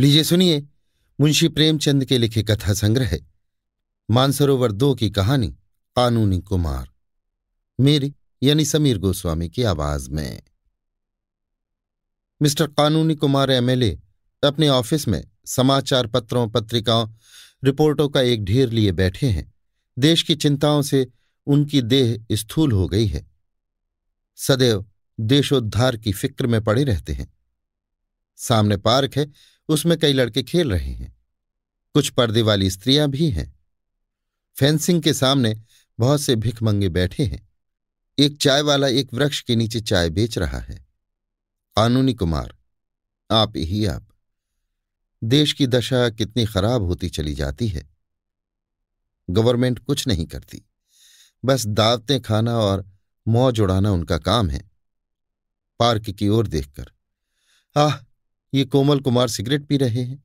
लीजिए सुनिए, मुंशी प्रेमचंद के लिखे कथा संग्रह मानसरोवर दो की कहानी, कानूनी कुमार। मेरी, यानी समीर गोस्वामी की आवाज़ में। मिस्टर कानूनी कुमार एमएलए, अपने ऑफ़िस में समाचार पत्रों, पत्रिकाओं, रिपोर्टों का एक ढेर लिए बैठे हैं। देश की चिंताओं से उनकी देह स्थूल हो गई है। सदैव देशोद्धार की फ़िक्र में पड़े रहते हैं। सामने पार्क है उसमें कई लड़के खेल रहे हैं। कुछ पर्दे वाली स्त्रियाँ भी हैं। फेंसिंग के सामने बहुत से भिखमंगे बैठे हैं। एक चाय वाला एक वृक्ष के नीचे चाय बेच रहा है। कानूनी कुमार, आप ही आप। देश की दशा कितनी खराब होती चली जाती है। गवर्नमेंट कुछ नहीं करती। बस दावतें खाना और मौज उड़ाना उनका काम है। पार्क की ओर देखकर, आह! ये कोमल कुमार सिगरेट पी रहे हैं।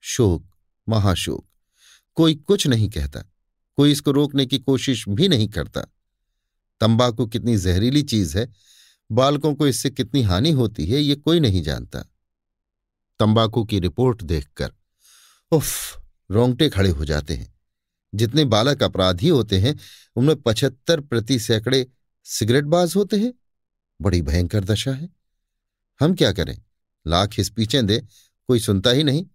शोक, महाशोक। कोई कुछ नहीं कहता, कोई इसको रोकने की कोशिश भी नहीं करता। तंबाकू कितनी जहरीली चीज़ है, बालकों को इससे कितनी हानि होती है, ये कोई नहीं जानता। तंबाकू की रिपोर्ट देखकर, उफ, रोंगटे खड़े हो जाते हैं। जितने बालक अपराधी होते हैं, उनमें पचहत्तर प्रति सैकड़े सिगरेटबाज होते हैं। बड़ी भयंकर दशा है। हम क्या करें? लाख हिस पीछे दे, कोई सुनता ही नहीं।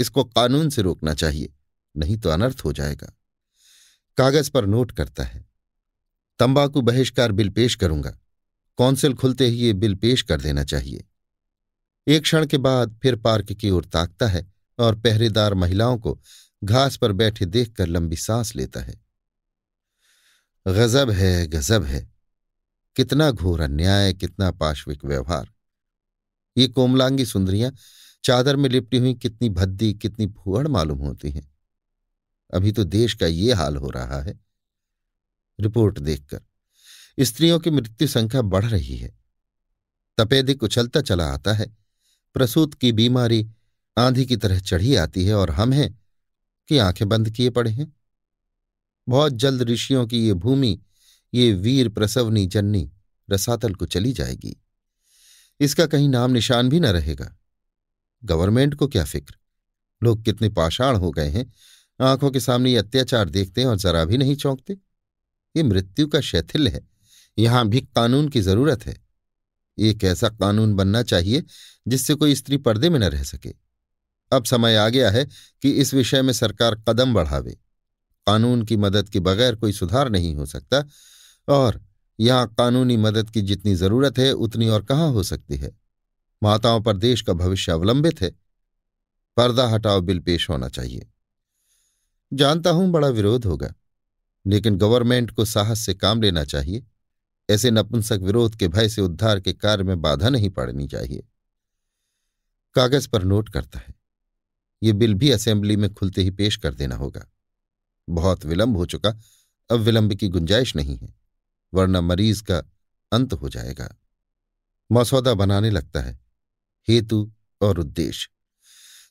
इसको कानून से रोकना चाहिए, नहीं तो अनर्थ हो जाएगा। कागज़ पर नोट करता है। तंबाकू बहिष्कार बिल पेश करूँगा। कौंसिल खुलते ही ये बिल पेश कर देना चाहिए। एक क्षण के बाद फिर पार्क की ओर ताकता है और पहरेदार महिलाओं को घास पर बैठे देखकर लंबी सांस लेता है। गजब है गजब है। कितना घोर अन्याय, कितना पाश्विक व्यवहार। ये कोमलांगी सुंदरियाँ चादर में लिपटी हुई कितनी भद्दी, कितनी फूहड़ मालूम होती हैं। अभी तो देश का ये हाल हो रहा है। रिपोर्ट देखकर, स्त्रियों की मृत्यु संख्या बढ़ रही है। तपेदिक उछलता चला आता है। प्रसूत की बीमारी आंधी की तरह चढ़ी आती है और हम हैं कि आँखें बंद किए पड़े हैं। बहुत जल्द ऋषियों की ये भूमि, ये वीर प्रसवनी जन्नी रसातल को चली जाएगी। इसका कहीं नाम निशान भी न रहेगा। गवर्नमेंट को क्या फ़िक्र? लोग कितने पाषाण हो गए हैं। आँखों के सामने अत्याचार देखते हैं और जरा भी नहीं चौंकते। ये मृत्यु का शैथिल्य है। यहाँ भी कानून की ज़रूरत है। एक ऐसा कानून बनना चाहिए जिससे कोई स्त्री पर्दे में न रह सके? अब समय आ गया है कि इस विषय में सरकार कदम बढ़ावे। कानून की मदद के बगैर कोई सुधार नहीं हो सकता और यहाँ कानूनी मदद की जितनी ज़रूरत है, उतनी और कहाँ हो सकती है? माताओं पर देश का भविष्य अवलंबित है। पर्दा हटाओ, बिल पेश होना चाहिए। जानता हूँ बड़ा विरोध होगा, लेकिन गवर्नमेंट को साहस से काम लेना चाहिए। ऐसे नपुंसक विरोध के भय से उद्धार के कार्य में बाधा नहीं पड़नी चाहिए। कागज़ पर नोट करता है। ये बिल भी असेंबली में खुलते ही पेश कर देना होगा। बहुत विलंब हो चुका, अब विलंब की गुंजाइश नहीं है। वरना मरीज़ का अंत हो जाएगा। मसौदा बनाने लगता है। हेतु और उद्देश्य।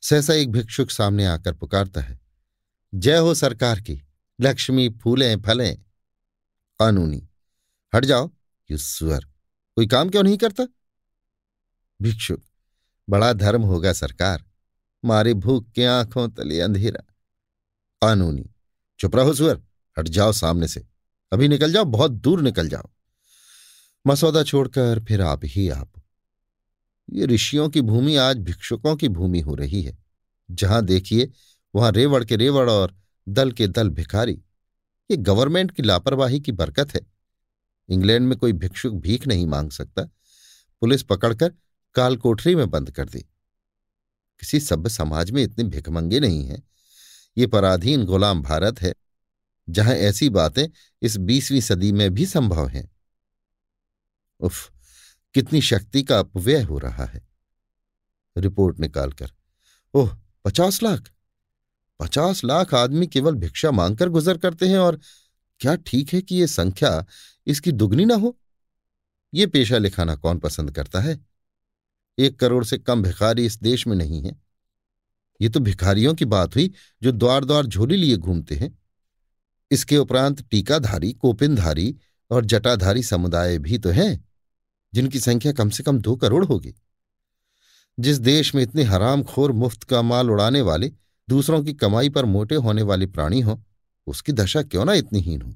सहसा एक भिक्षुक सामने आकर पुकारता है, जय हो सरकार की, लक्ष्मी फूलें, फलें, कानूनी। हट जाओ युस्वर कोई काम क्यों नहीं करता? भिक्षुक, बड़ा धर्म होगा सरकार। मारी भूख के आँखों तले अंधेरा। कानूनी। चुप रहो सुअर हट जाओ सामने से। अभी निकल जाओ, बहुत दूर निकल जाओ। मसौदा छोड़कर फिर आप ही आप। ये ऋषियों की भूमि आज भिक्षुकों की भूमि हो रही है। जहाँ देखिए, वहाँ रेवड़ के रेवड़ और दल के दल भिखारी। ये गवर्नमेंट की लापरवाही की बरकत है। इंग्लैंड में कोई भिक्षुक भीख नहीं मांग सकता। पुलिस पकड़कर काल कोठरी में बंद कर दी। किसी सभ्य समाज में इतने भिखमंगे नहीं हैं। ये पराधीन गुलाम भारत है। जहाँ ऐसी बातें इस बीसवीं सदी में भी संभव हैं। उफ, कितनी शक्ति का अपव्यय हो रहा है। रिपोर्ट निकालकर, ओह, पचास लाख? पचास लाख आदमी केवल भिक्षा मांगकर गुजर करते हैं और क्या ठीक है कि यह संख्या इसकी दुगनी ना हो? ये पेशा लिखाना कौन पसंद करता है? एक करोड़ से कम भिखारी इस देश में नहीं है। ये तो भिखारियों की बात हुई जो द्वार द्वार झोली लिए घूमते हैं। इसके उपरांत टीकाधारी, कोपिनधारी और जटाधारी समुदाय भी तो हैं, जिनकी संख्या कम से कम दो करोड़ होगी। जिस देश में इतने हराम खोर मुफ़्त का माल उड़ाने वाले दूसरों की कमाई पर मोटे होने वाले प्राणी हो, उसकी दशा क्यों ना इतनी हीन हो?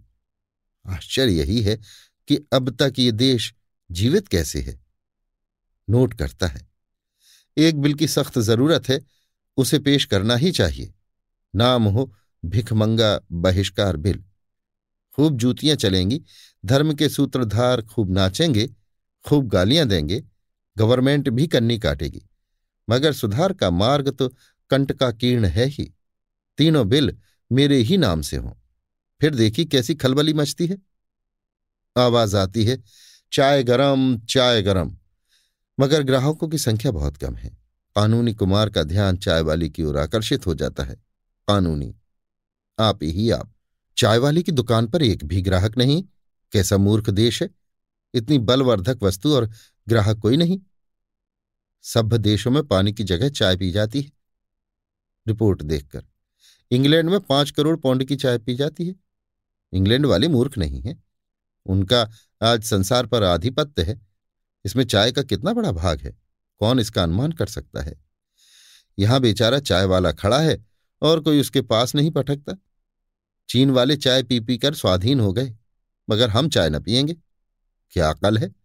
आश्चर्य यही है कि अब तक ये देश जीवित कैसे है। नोट करता है। एक बिल की सख्त ज़रूरत है, उसे पेश करना ही चाहिए। नाम हो भिखमंगा, बहिष्कार बिल खूब जूतियाँ चलेंगी, धर्म के सूत्रधार खूब नाचेंगे, खूब गालियाँ देंगे, गवर्नमेंट भी कन्नी काटेगी। मगर सुधार का मार्ग तो कंट का कीर्ण है ही। तीनों बिल मेरे ही नाम से हों। फिर देखी कैसी खलबली मचती है। आवाज़ आती है, चाय गरम चाय गरम। मगर ग्राहकों की संख्या बहुत कम है। कानूनी कुमार का ध्यान चाय वाली की ओर आकर्षित हो जाता है। कानूनी आप ही आप। चाय वाली की दुकान पर एक भी ग्राहक नहीं। कैसा मूर्ख देश है। इतनी बलवर्धक वस्तु और ग्राहक कोई नहीं। सभ्य देशों में पानी की जगह चाय पी जाती है। रिपोर्ट देखकर। इंग्लैंड में पाँच करोड़ पौंड की चाय पी जाती है। इंग्लैंड वाले मूर्ख नहीं है। उनका आज संसार पर आधिपत्य है। इसमें चाय का कितना बड़ा भाग है। कौन इसका अनुमान कर सकता है। यहाँ बेचारा चाय वाला खड़ा है और कोई उसके पास नहीं पटकता। चीन वाले चाय पी पी कर स्वाधीन हो गए, मगर हम चाय न पियेंगे। क्या अकल है?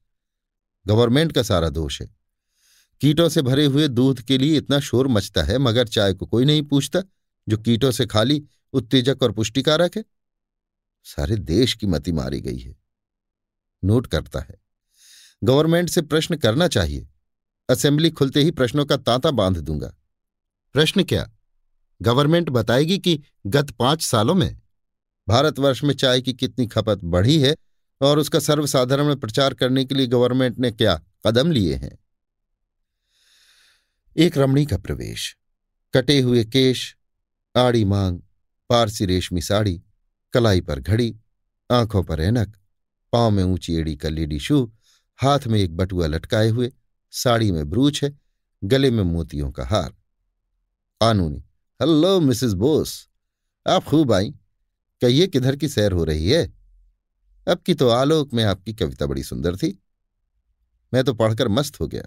गवर्नमेंट का सारा दोष है। कीटों से भरे हुए दूध के लिए इतना शोर मचता है, मगर चाय को कोई नहीं पूछता, जो कीटों से खाली, उत्तेजक और पुष्टिकारक है। सारे देश की मति मारी गई है। नोट करता है। गवर्नमेंट से प्रश्न करना चाहिए। असेंबली खुलते ही प्रश्नों का तांता बाँध दूँगा। प्रश्न क्या? गवर्नमेंट बताएगी कि गत पाँच सालों में भारतवर्ष में चाय की कितनी खपत बढ़ी है और उसका सर्वसाधारण में प्रचार करने के लिए गवर्नमेंट ने क्या कदम लिए हैं? एक रमणी का प्रवेश। कटे हुए केश, आड़ी मांग, पारसी रेशमी साड़ी, कलाई पर घड़ी, आँखों पर ऐनक, पाँव में ऊँची एड़ी का लेडी शू, हाथ में एक बटुआ लटकाए हुए, साड़ी में ब्रूच है, गले में मोतियों का हार। कानूनी हेलो मिसेस बोस आप खूब आई। कहिए किधर की सैर हो रही है? अब की तो आलोक में आपकी कविता बड़ी सुंदर थी। मैं तो पढ़कर मस्त हो गया।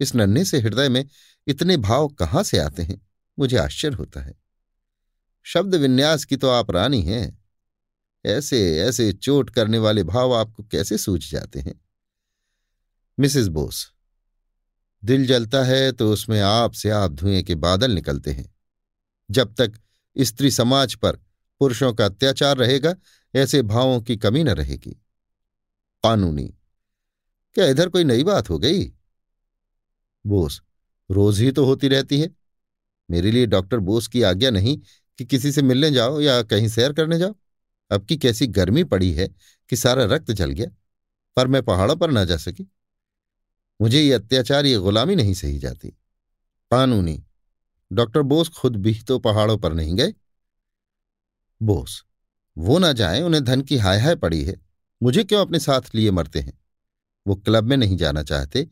इस नन्हे से हृदय में इतने भाव कहाँ से आते हैं? मुझे आश्चर्य होता है। शब्द विन्यास की तो आप रानी हैं। ऐसे ऐसे चोट करने वाले भाव आपको कैसे सूझ जाते हैं? मिसेस बोस, दिल जलता है तो उसमें आप से आप धुएँ के बादल निकलते हैं। जब तक स्त्री समाज पर पुरुषों का अत्याचार रहेगा, ऐसे भावों की कमी न रहेगी। कानूनी। क्या इधर कोई नई बात हो गई? बोस, रोज ही तो होती रहती है। मेरे लिए डॉक्टर बोस की आज्ञा नहीं कि किसी से मिलने जाओ या कहीं सैर करने जाओ। अब की कैसी गर्मी पड़ी है कि सारा रक्त जल गया, पर मैं पहाड़ों पर ना जा सकी। मुझे ये अत्याचार, ये गुलामी नहीं सही जाती। कानूनी। डॉक्टर बोस खुद भी तो पहाड़ों पर नहीं गए। बोस, वो ना जाए, उन्हें धन की हाय हाय पड़ी है। मुझे क्यों अपने साथ लिए मरते हैं? वो क्लब में नहीं जाना चाहते।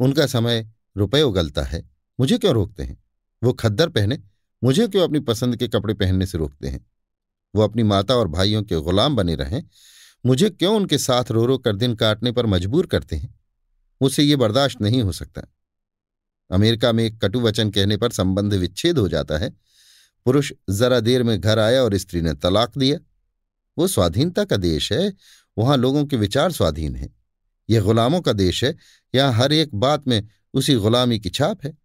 उनका समय रुपये उगलता है। मुझे क्यों रोकते हैं? वो खद्दर पहने, मुझे क्यों अपनी पसंद के कपड़े पहनने से रोकते हैं? वो अपनी माता और भाइयों के गुलाम बने रहें। मुझे क्यों उनके साथ रो रो कर दिन काटने पर मजबूर करते हैं? मुझसे ये बर्दाश्त नहीं हो सकता। अमेरिका में एक कटु वचन कहने पर संबंध विच्छेद हो जाता है। पुरुष जरा देर में घर आया और स्त्री ने तलाक दिया। वो स्वाधीनता का देश है, वहाँ लोगों के विचार स्वाधीन हैं। यह गुलामों का देश है, यहाँ हर एक बात में उसी गुलामी की छाप है।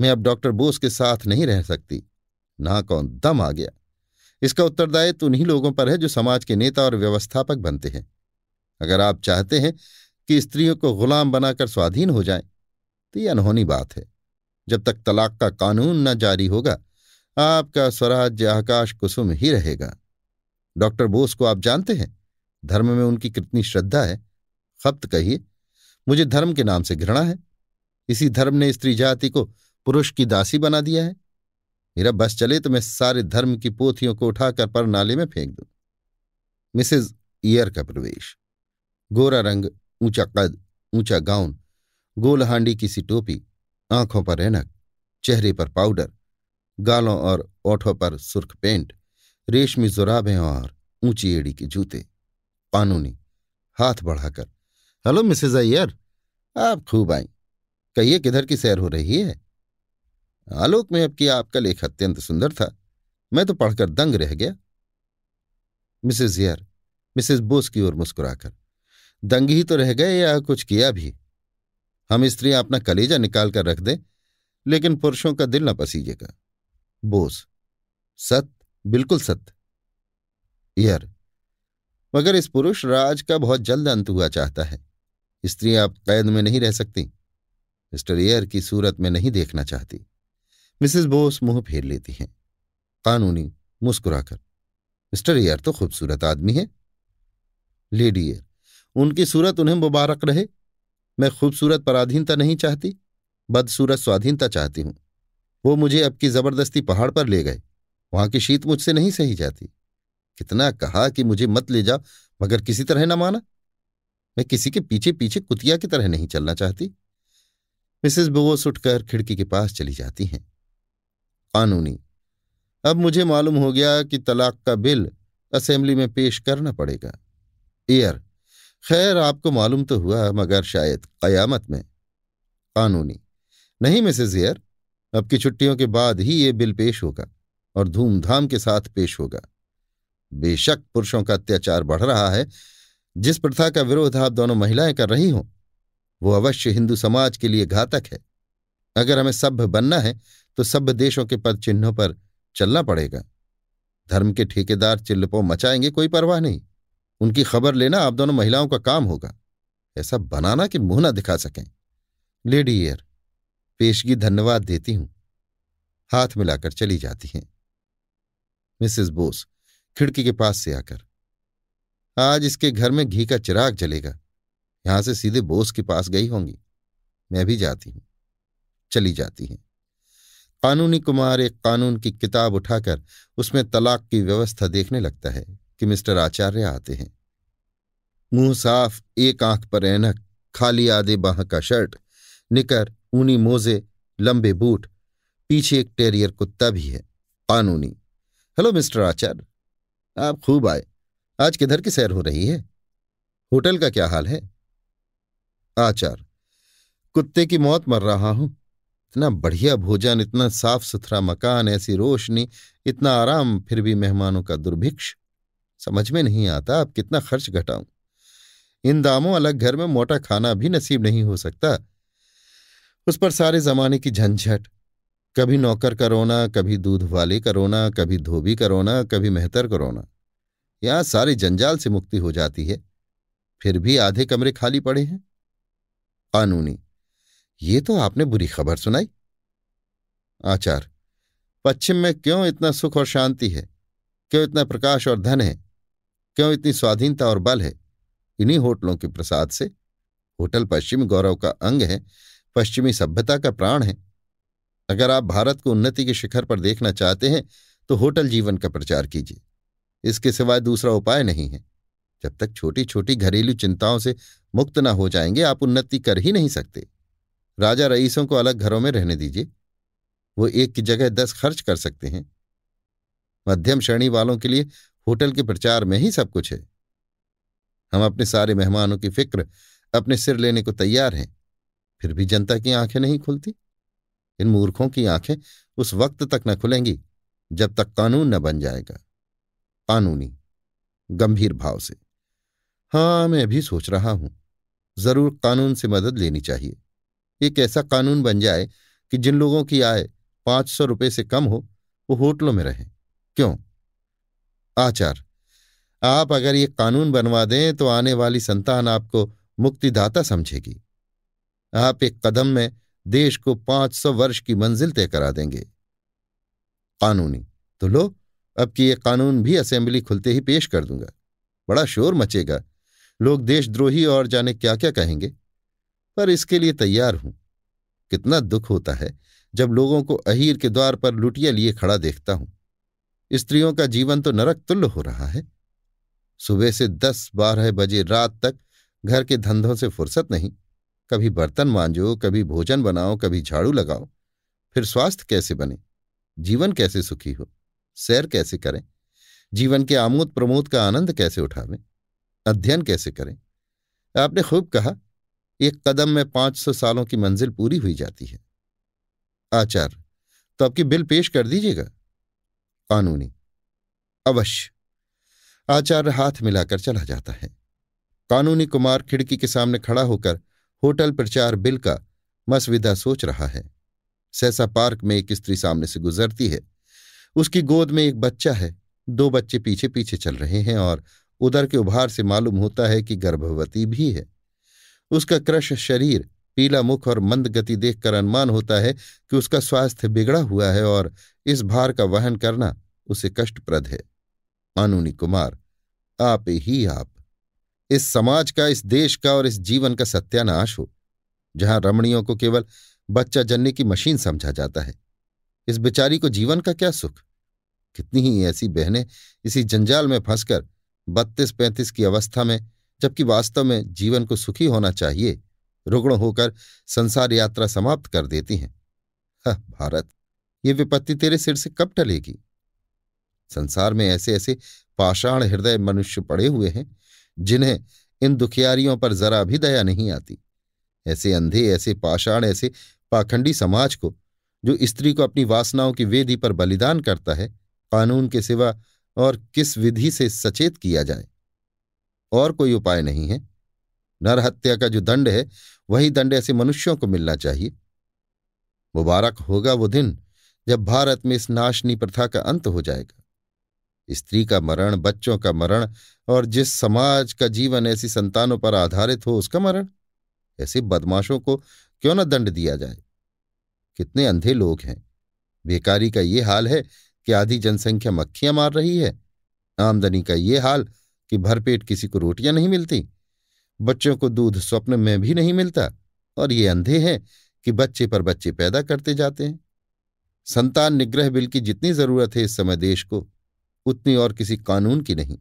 मैं अब डॉक्टर बोस के साथ नहीं रह सकती। ना कौन, दम आ गया। इसका उत्तरदायित्व उन्हीं लोगों पर है जो समाज के नेता और व्यवस्थापक बनते हैं। अगर आप चाहते हैं कि स्त्रियों को गुलाम बनाकर स्वाधीन हो जाए तो यह अनहोनी बात है। जब तक तलाक का कानून न जारी होगा आपका स्वराज्य आकाश कुसुम ही रहेगा। डॉक्टर बोस को आप जानते हैं? धर्म में उनकी कितनी श्रद्धा है। खप्त कहिए, मुझे धर्म के नाम से घृणा है। इसी धर्म ने स्त्री जाति को पुरुष की दासी बना दिया है। मेरा बस चले तो मैं सारे धर्म की पोथियों को उठाकर पर नाले में फेंक दूँ। मिसेज ईयर का प्रवेश। गोरा रंग, ऊँचा कद, ऊँचा गाउन गोल हांडी की सी टोपी, आँखों पर रैनक चेहरे पर पाउडर गालों और ओठों पर सुर्ख पेंट, रेशमी जुराबें और ऊँची एड़ी के जूते। कानूनी हाथ बढ़ाकर, हेलो मिसेज अय्यर, आप खूब आई। कहिए, किधर की सैर हो रही है? आलोक में अब की आपका लेख अत्यंत सुंदर था। मैं तो पढ़कर दंग रह गया। मिसेस जियर मिसेस बोस की ओर मुस्कुराकर, दंग ही तो रह गए या कुछ किया भी? हम स्त्रियाँ अपना कलेजा निकाल कर रख दें, लेकिन पुरुषों का दिल न पसीजेगा। बोस सत्य, बिल्कुल सत्य। ईयर मगर इस पुरुष राज का बहुत जल्द अंत हुआ चाहता है। स्त्रियाँ अब कैद में नहीं रह सकती। मिस्टर एयर की सूरत में नहीं देखना चाहती। मिसेस बोस मुँह फेर लेती हैं। कानूनी, मुस्कुराकर, मिस्टर एयर तो खूबसूरत आदमी है। लेडी एयर उनकी सूरत उन्हें मुबारक रहे। मैं खूबसूरत पराधीनता नहीं चाहती, बदसूरत स्वाधीनता चाहती हूँ। वो मुझे अब की ज़बरदस्ती पहाड़ पर ले गए। वहाँ की शीत मुझसे नहीं सही जाती। कितना कहा कि मुझे मत ले जाओ, मगर किसी तरह न माना। मैं किसी के पीछे पीछे कुतिया की तरह नहीं चलना चाहती। मिसेस बोस उठकर खिड़की के पास चली जाती हैं। कानूनी, अब मुझे मालूम हो गया कि तलाक का बिल असेंबली में पेश करना पड़ेगा। एयर, खैर आपको मालूम तो हुआ, मगर शायद कयामत में। कानूनी, नहीं मिसेज एयर अब की छुट्टियों के बाद ही ये बिल पेश होगा और धूमधाम के साथ पेश होगा। बेशक पुरुषों का अत्याचार बढ़ रहा है। जिस प्रथा का विरोध आप दोनों महिलाएँ कर रही हों, वो अवश्य हिंदू समाज के लिए घातक है। अगर हमें सभ्य बनना है तो सभ्य देशों के पद चिन्हों पर चलना पड़ेगा। धर्म के ठेकेदार चिल्लपो मचाएँगे कोई परवाह नहीं। उनकी खबर लेना आप दोनों महिलाओं का काम होगा। ऐसा बनाना कि मुँह ना दिखा सकें। लेडी एयर पेशगी धन्यवाद देती हूँ। हाथ मिलाकर चली जाती हैं। मिसेस बोस खिड़की के पास से आकर, आज इसके घर में घी का चिराग जलेगा। यहाँ से सीधे बोस के पास गई होंगी। मैं भी जाती हूँ। चली जाती हैं। कानूनी कुमार एक कानून की किताब उठाकर उसमें तलाक की व्यवस्था देखने लगता है कि मिस्टर आचार्य आते हैं। मुँह साफ़, एक आँख पर ऐनक, खाली आधे बाह का शर्ट निकर, ऊनी मोजे, लंबे बूट, पीछे एक टेरियर कुत्ता भी है कानूनी हेलो, मिस्टर आचार्य। आप खूब आए। आज किधर की सैर हो रही है? होटल का क्या हाल है? आचार कुत्ते की मौत मर रहा हूँ। इतना बढ़िया भोजन, इतना साफ़ सुथरा मकान, ऐसी रोशनी, इतना आराम, फिर भी मेहमानों का दुर्भिक्ष। समझ में नहीं आता आप कितना खर्च घटाऊं। इन दामों अलग घर में मोटा खाना भी नसीब नहीं हो सकता। उस पर सारे जमाने की झंझट। कभी नौकर का रोना, कभी दूध वाले का रोना, कभी धोबी का रोना, कभी मेहतर का रोना। यहाँ सारे जंजाल से मुक्ति हो जाती है। फिर भी आधे कमरे खाली पड़े हैं। कानूनी, ये तो आपने बुरी खबर सुनाई। आचार, पश्चिम में क्यों इतना सुख और शांति है? क्यों इतना प्रकाश और धन है? क्यों इतनी स्वाधीनता और बल है? इन्हीं होटलों के प्रसाद से। होटल पश्चिम गौरव का अंग है। पश्चिमी सभ्यता का प्राण है। अगर आप भारत को उन्नति के शिखर पर देखना चाहते हैं तो होटल जीवन का प्रचार कीजिए। इसके सिवाय दूसरा उपाय नहीं है। जब तक छोटी छोटी घरेलू चिंताओं से मुक्त ना हो जाएँगे, आप उन्नति कर ही नहीं सकते। राजा रईसों को अलग घरों में रहने दीजिए। वो एक की जगह दस खर्च कर सकते हैं। मध्यम श्रेणी वालों के लिए होटल के प्रचार में ही सब कुछ है। हम अपने सारे मेहमानों की फ़िक्र, अपने सिर लेने को तैयार हैं। फिर भी जनता की आँखें नहीं खुलती। इन मूर्खों की आँखें उस वक्त तक न खुलेंगी, जब तक कानून न बन जाएगा। कानूनी, गंभीर भाव से। हाँ, मैं भी सोच रहा हूँ, ज़रूर कानून से मदद लेनी चाहिए। एक ऐसा कानून बन जाए कि जिन लोगों की आय पाँच सौ रुपये से कम हो, वो होटलों में रहें। क्यों? आचार, आप अगर ये कानून बनवा दें तो आने वाली संतान आपको मुक्तिदाता समझेगी। आप एक कदम में देश को पाँच सौ वर्ष की मंजिल तय करा देंगे। कानूनी तो लो, अब कि ये कानून भी असेंबली खुलते ही पेश कर दूँगा। बड़ा शोर मचेगा। लोग देशद्रोही और जाने क्या क्या कहेंगे? पर इसके लिए तैयार हूँ। कितना दुख होता है जब लोगों को अहीर के द्वार पर लुटिया लिए खड़ा देखता हूँ। स्त्रियों का जीवन तो नरक तुल्य हो रहा है। सुबह से दस बारह बजे रात तक घर के धंधों से फुर्सत नहीं। कभी बर्तन मांजो, कभी भोजन बनाओ, कभी झाड़ू लगाओ। फिर स्वास्थ्य कैसे बने? जीवन कैसे सुखी हो? सैर कैसे करें? जीवन के आमोद प्रमोद का आनंद कैसे उठावें? अध्ययन कैसे करें? आपने खूब कहा, एक कदम में पाँच सौ सालों की मंजिल पूरी हुई जाती है। आचार्य तो आपकी बिल पेश कर दीजिएगा? कानूनी, अवश्य। आचार्य हाथ मिलाकर चला जाता है। कानूनी कुमार खिड़की के सामने खड़ा होकर होटल प्रचार बिल का मसविदा सोच रहा है। सहसा पार्क में एक स्त्री सामने से गुजरती है। उसकी गोद में एक बच्चा है। दो बच्चे पीछे पीछे चल रहे हैं और उधर के उभार से मालूम होता है कि गर्भवती भी है। उसका क्रश शरीर, पीला मुख और मंद गति देखकर अनुमान होता है कि उसका स्वास्थ्य बिगड़ा हुआ है और इस भार का वहन करना उसे कष्टप्रद है। कानूनी कुमार, आप ही आप। इस समाज का, इस देश का और इस जीवन का सत्यानाश हो, जहाँ रमणियों को केवल बच्चा जनने की मशीन समझा जाता है। इस बेचारी को जीवन का क्या सुख? कितनी ही ऐसी बहनें इसी जंजाल में फंसकर बत्तीस पैंतीस की अवस्था में, जबकि वास्तव में जीवन को सुखी होना चाहिए, रुग्ण होकर संसार यात्रा समाप्त कर देती हैं। भारत, ये विपत्ति तेरे सिर से कब टलेगी? संसार में ऐसे ऐसे पाषाण हृदय मनुष्य पड़े हुए हैं जिन्हें इन दुखियारियों पर जरा भी दया नहीं आती। ऐसे अंधे, ऐसे पाषाण, ऐसे पाखंडी समाज को, जो स्त्री को अपनी वासनाओं की वेदी पर बलिदान करता है, कानून के सिवा और किस विधि से सचेत किया जाए? और कोई उपाय नहीं है। नरहत्या का जो दंड है, वही दंड ऐसे मनुष्यों को मिलना चाहिए। मुबारक होगा वो दिन जब भारत में इस नाशनी प्रथा का अंत हो जाएगा। स्त्री का मरण, बच्चों का मरण और जिस समाज का जीवन ऐसी संतानों पर आधारित हो उसका मरण। ऐसे बदमाशों को क्यों न दंड दिया जाए? कितने अंधे लोग हैं। बेकारी का ये हाल है कि आधी जनसंख्या मक्खियाँ मार रही है। आमदनी का ये हाल कि भरपेट किसी को रोटियाँ नहीं मिलती। बच्चों को दूध स्वप्न में भी नहीं मिलता और ये अंधे हैं कि बच्चे पर बच्चे पैदा करते जाते हैं। संतान निग्रह बिल की जितनी ज़रूरत है इस समय देश को उतनी और किसी कानून की नहीं।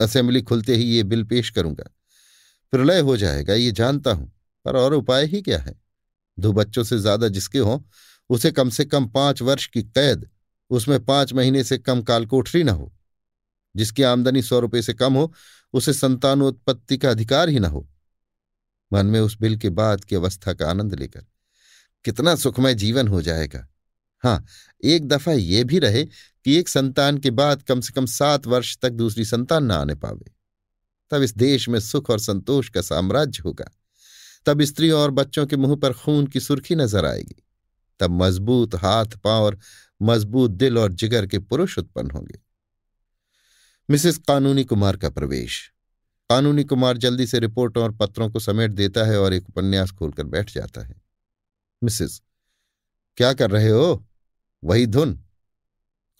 असेंबली खुलते ही ये बिल पेश करूँगा। प्रलय हो जाएगा, ये जानता हूँ, पर और उपाय ही क्या है? दो बच्चों से ज़्यादा जिसके हों, उसे कम से कम पाँच वर्ष की कैद, उसमें पाँच महीने से कम काल कोठरी न हो। जिसकी आमदनी सौ रुपये से कम हो, उसे संतानोत्पत्ति का अधिकार ही न हो। मन में उस बिल के बाद की अवस्था का आनंद लेकर, कितना सुखमय जीवन हो जाएगा। हाँ एक दफ़ा यह भी रहे कि एक संतान के बाद कम से कम सात वर्ष तक दूसरी संतान न आने पावे। तब इस देश में सुख और संतोष का साम्राज्य होगा। तब स्त्रियों और बच्चों के मुँह पर खून की सुर्खी नज़र आएगी। तब मज़बूत हाथ, पाँव और मज़बूत दिल और जिगर के पुरुष उत्पन्न होंगे। मिसेस कानूनी कुमार का प्रवेश। कानूनी कुमार जल्दी से रिपोर्टों और पत्रों को समेट देता है और एक उपन्यास खोलकर बैठ जाता है। मिसेस, क्या कर रहे हो? वही धुन।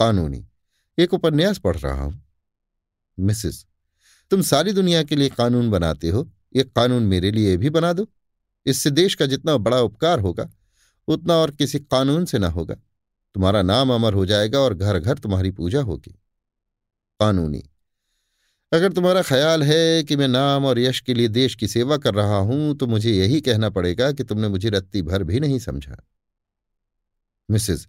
कानूनी। एक उपन्यास पढ़ रहा हूँ। मिसेस, तुम सारी दुनिया के लिए कानून बनाते हो, एक कानून मेरे लिए भी बना दो। इससे देश का जितना बड़ा उपकार होगा, उतना और किसी कानून से ना होगा। तुम्हारा नाम अमर हो जाएगा और घर घर तुम्हारी पूजा होगी। कानूनी। अगर तुम्हारा ख्याल है कि मैं नाम और यश के लिए देश की सेवा कर रहा हूँ तो मुझे यही कहना पड़ेगा कि तुमने मुझे रत्ती भर भी नहीं समझा। मिसेज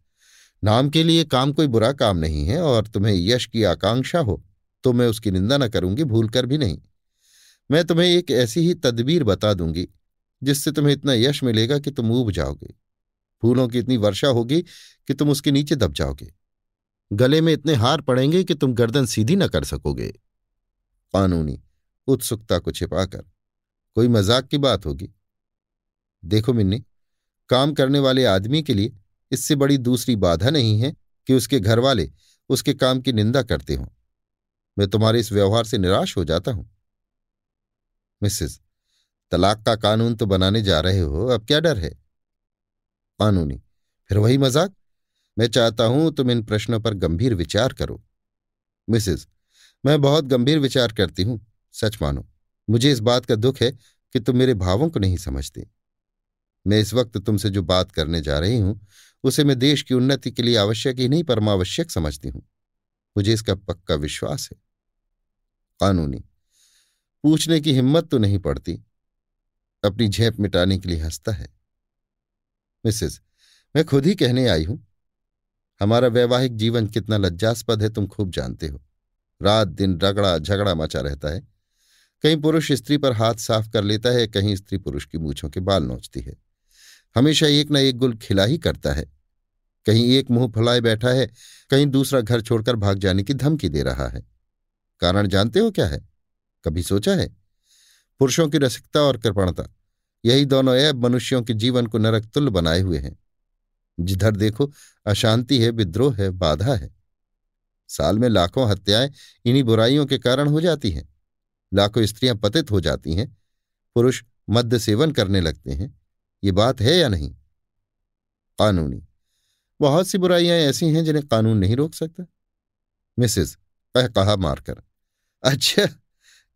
नाम के लिए काम कोई बुरा काम नहीं है और तुम्हें यश की आकांक्षा हो तो मैं उसकी निंदा न करूँगी भूल कर भी नहीं। मैं तुम्हें एक ऐसी ही तदबीर बता दूँगी, जिससे तुम्हें इतना यश मिलेगा कि तुम ऊब जाओगे। फूलों की इतनी वर्षा होगी कि तुम उसके नीचे दब जाओगे। गले में इतने हार पड़ेंगे कि तुम गर्दन सीधी न कर सकोगे। कानूनी, उत्सुकता को छिपाकर, कोई मज़ाक की बात होगी। देखो मिन्नी, काम करने वाले आदमी के लिए इससे बड़ी दूसरी बाधा नहीं है कि उसके घर वाले उसके काम की निंदा करते हों। मैं तुम्हारे इस व्यवहार से निराश हो जाता हूँ। मिसेस, तलाक का कानून तो बनाने जा रहे हो, अब क्या डर है? कानूनी, फिर वही मज़ाक? मैं चाहता हूँ तुम इन प्रश्नों पर गंभीर विचार करो। मिसेस, मैं बहुत गंभीर विचार करती हूँ, सच मानो, मुझे इस बात का दुख है कि तुम मेरे भावों को नहीं समझते। मैं इस वक्त तुमसे जो बात करने जा रही हूँ उसे मैं देश की उन्नति के लिए आवश्यक ही नहीं परमावश्यक समझती हूँ। मुझे इसका पक्का विश्वास है। कानूनी। पूछने की हिम्मत तो नहीं पड़ती। अपनी झेप मिटाने के लिए हंसता है। मिसेस, मैं खुद ही कहने आई हूँ। हमारा वैवाहिक जीवन कितना लज्जास्पद है, तुम खूब जानते हो। रात दिन रगड़ा, झगड़ा मचा रहता है। कहीं पुरुष स्त्री पर हाथ साफ़ कर लेता है, कहीं स्त्री पुरुष की मूछों के बाल नोचती है। हमेशा एक न एक गुल खिला ही करता है। कहीं एक मुँह फुलाए बैठा है, कहीं दूसरा घर छोड़कर भाग जाने की धमकी दे रहा है। कारण जानते हो क्या है? कभी सोचा है? पुरुषों की रसिकता और कृपणता, यही दोनों ऐब मनुष्यों के जीवन को नरक तुल्य बनाए हुए हैं। जिधर देखो, अशांति है, विद्रोह है, बाधा है। साल में लाखों हत्याएँ इन्हीं बुराइयों के कारण हो जाती हैं। लाखों स्त्रियाँ पतित हो जाती हैं। पुरुष मद्य सेवन करने लगते हैं। ये बात है या नहीं? कानूनी। बहुत सी बुराइयाँ ऐसी हैं जिन्हें कानून नहीं रोक सकता। मिसेस, कह कहा मारकर। अच्छा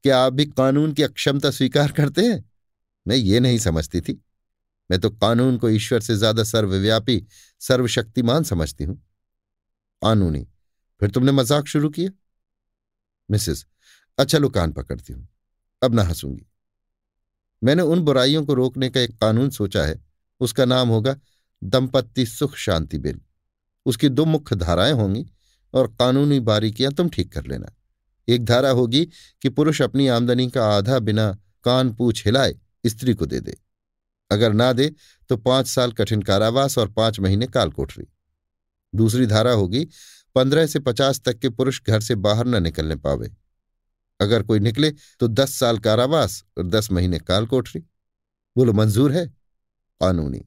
क्या आप भी कानून की अक्षमता स्वीकार करते हैं? मैं ये नहीं समझती थी। मैं तो कानून को ईश्वर से ज़्यादा सर्वव्यापी, सर्वशक्तिमान समझती हूँ। कानूनी, फिर तुमने मज़ाक शुरू किया? मिसेस अच्छा लो कान पकड़ती हूँ। अब ना हंसूँगी। मैंने उन बुराइयों को रोकने का एक कानून सोचा है। उसका नाम होगा दंपत्ति सुख शांति बिल। उसकी दो मुख्य धाराएँ होंगी और कानूनी बारीकियाँ तुम ठीक कर लेना। एक धारा होगी कि पुरुष अपनी आमदनी का आधा बिना कान पूछ हिलाए स्त्री को दे दे। अगर ना दे तो पाँच साल कठिन कारावास और पाँच महीने काल कोठरी दूसरी धारा होगी, पंद्रह से पचास तक के पुरुष घर से बाहर न निकलने पावे। अगर कोई निकले तो दस साल कारावास और दस महीने काल कोठरी। बोलो, मंजूर है? कानूनी,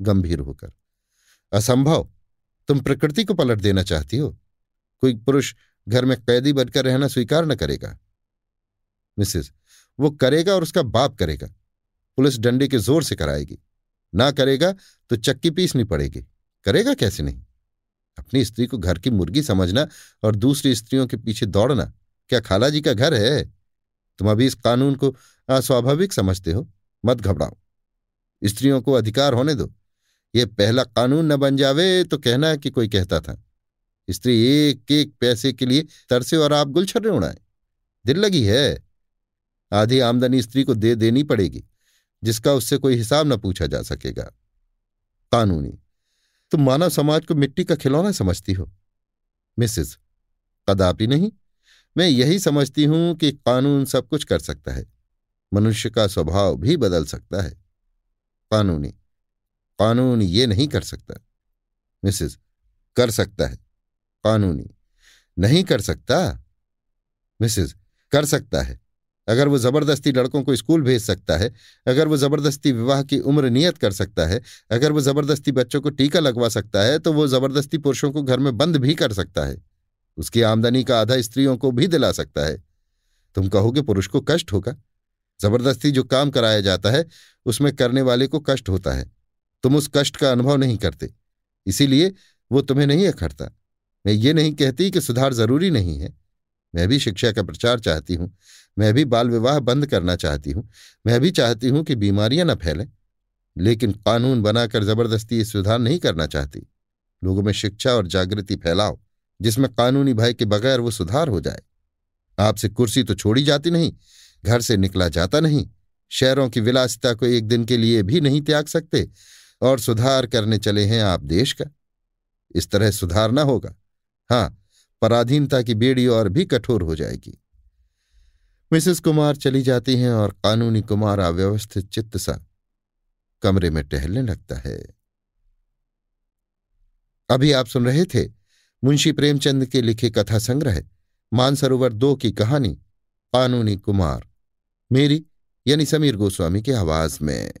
गंभीर होकर। असंभव, तुम प्रकृति को पलट देना चाहती हो। कोई पुरुष घर में कैदी बनकर रहना स्वीकार न करेगा। मिसेस, वो करेगा और उसका बाप करेगा। पुलिस डंडे के ज़ोर से कराएगी। ना करेगा तो चक्की पीसनी पड़ेगी। करेगा कैसे नहीं? अपनी स्त्री को घर की मुर्गी समझना और दूसरी स्त्रियों के पीछे दौड़ना। क्या खाला जी का घर है? तुम अभी इस कानून को अस्वाभाविक समझते हो। मत घबराओ। स्त्रियों को अधिकार होने दो। ये पहला कानून न बन जावे तो कहना कि कोई कहता था। स्त्री एक एक पैसे के लिए तरसे और आप गुलछर्रे उड़ाए। दिल लगी है। आधी आमदनी स्त्री को दे देनी पड़ेगी, जिसका उससे कोई हिसाब न पूछा जा सकेगा। कानूनी, तुम मानव समाज को मिट्टी का खिलौना समझती हो। मिसेस, कदापि नहीं। मैं यही समझती हूँ कि कानून सब कुछ कर सकता है। मनुष्य का स्वभाव भी बदल सकता है। कानूनी, कानून ये नहीं कर सकता। मिसेस, कर सकता है। कानूनी, नहीं कर सकता? मिसेस, कर सकता है। अगर वो ज़बरदस्ती लड़कों को स्कूल भेज सकता है, अगर वो ज़बरदस्ती विवाह की उम्र नियत कर सकता है, अगर वो ज़बरदस्ती बच्चों को टीका लगवा सकता है तो वो ज़बरदस्ती पुरुषों को घर में बंद भी कर सकता है। उसकी आमदनी का आधा स्त्रियों को भी दिला सकता है। तुम कहोगे पुरुष को कष्ट होगा। ज़बरदस्ती जो काम कराया जाता है, उसमें करने वाले को कष्ट होता है। तुम उस कष्ट का अनुभव नहीं करते। इसीलिए वो तुम्हें नहीं अखड़ता। मैं ये नहीं कहती कि सुधार ज़रूरी नहीं है। मैं भी शिक्षा का प्रचार चाहती हूँ। मैं भी बाल विवाह बंद करना चाहती हूँ। मैं भी चाहती हूँ कि बीमारियाँ न फैलें। लेकिन कानून बनाकर ज़बरदस्ती ये सुधार नहीं करना चाहती। लोगों में शिक्षा और जागृति फैलाओ। जिसमें कानूनी भय के बगैर वो सुधार हो जाए। आपसे कुर्सी तो छोड़ी जाती नहीं, घर से निकला जाता नहीं, शहरों की विलासिता को एक दिन के लिए भी नहीं त्याग सकते, और सुधार करने चले हैं आप देश का। इस तरह सुधार ना होगा। हाँ पराधीनता की बेड़ी और भी कठोर हो जाएगी। मिसेस कुमार चली जाती हैं और कानूनी कुमार अव्यवस्थित चित्त सा कमरे में टहलने लगता है। अभी आप सुन रहे थे मुंशी प्रेमचंद के लिखे कथा संग्रह मानसरोवर दो की कहानी कानूनी कुमार। मेरी यानी समीर गोस्वामी की आवाज़ में।